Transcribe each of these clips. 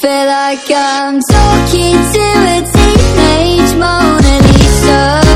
feel like I'm talking to a teenage Mona Lisa.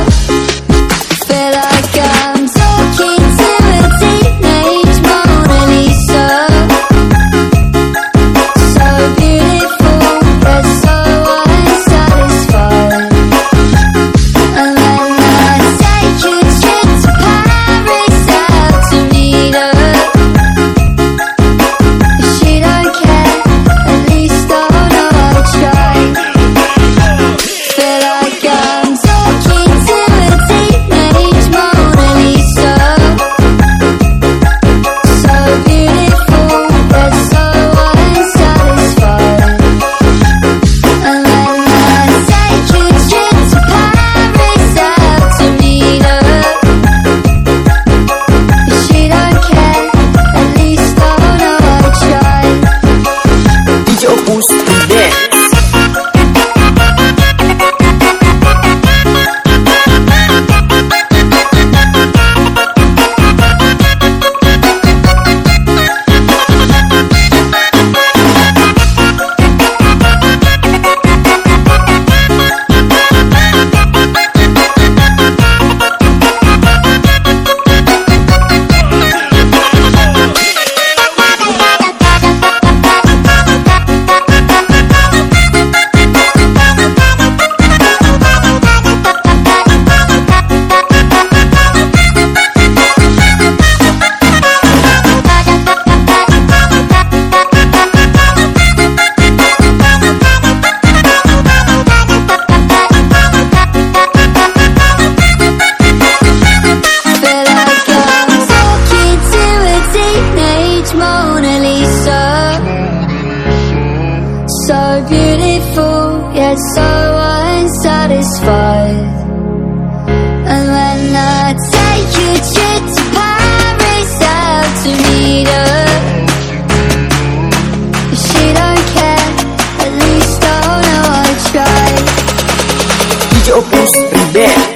Yo pus primero.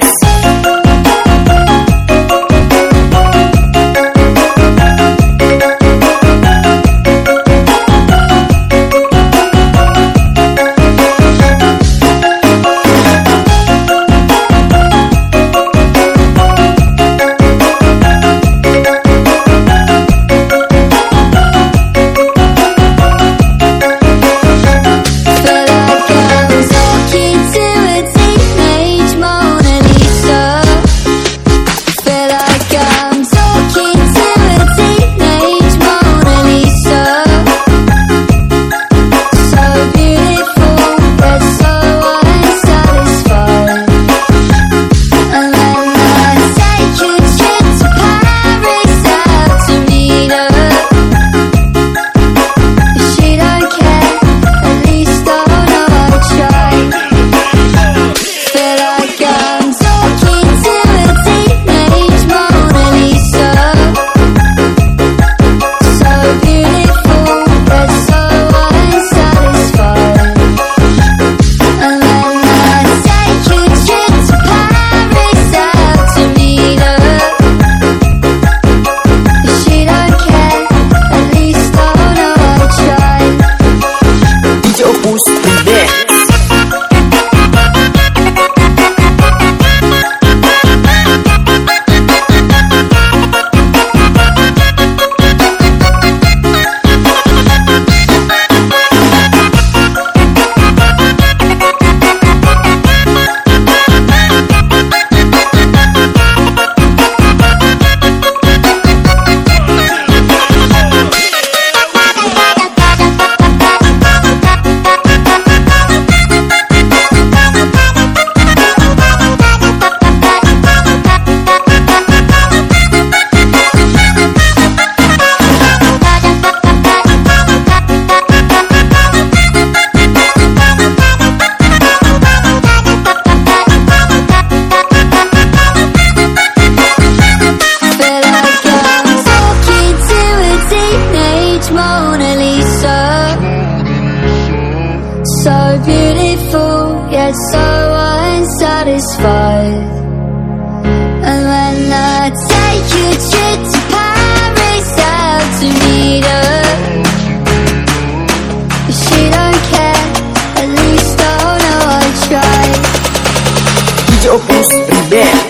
are beautiful, yet so unsatisfied. And when I take you to Paris out to meet her, but she don't care. At least I know I tried. DJ Opus Rebel.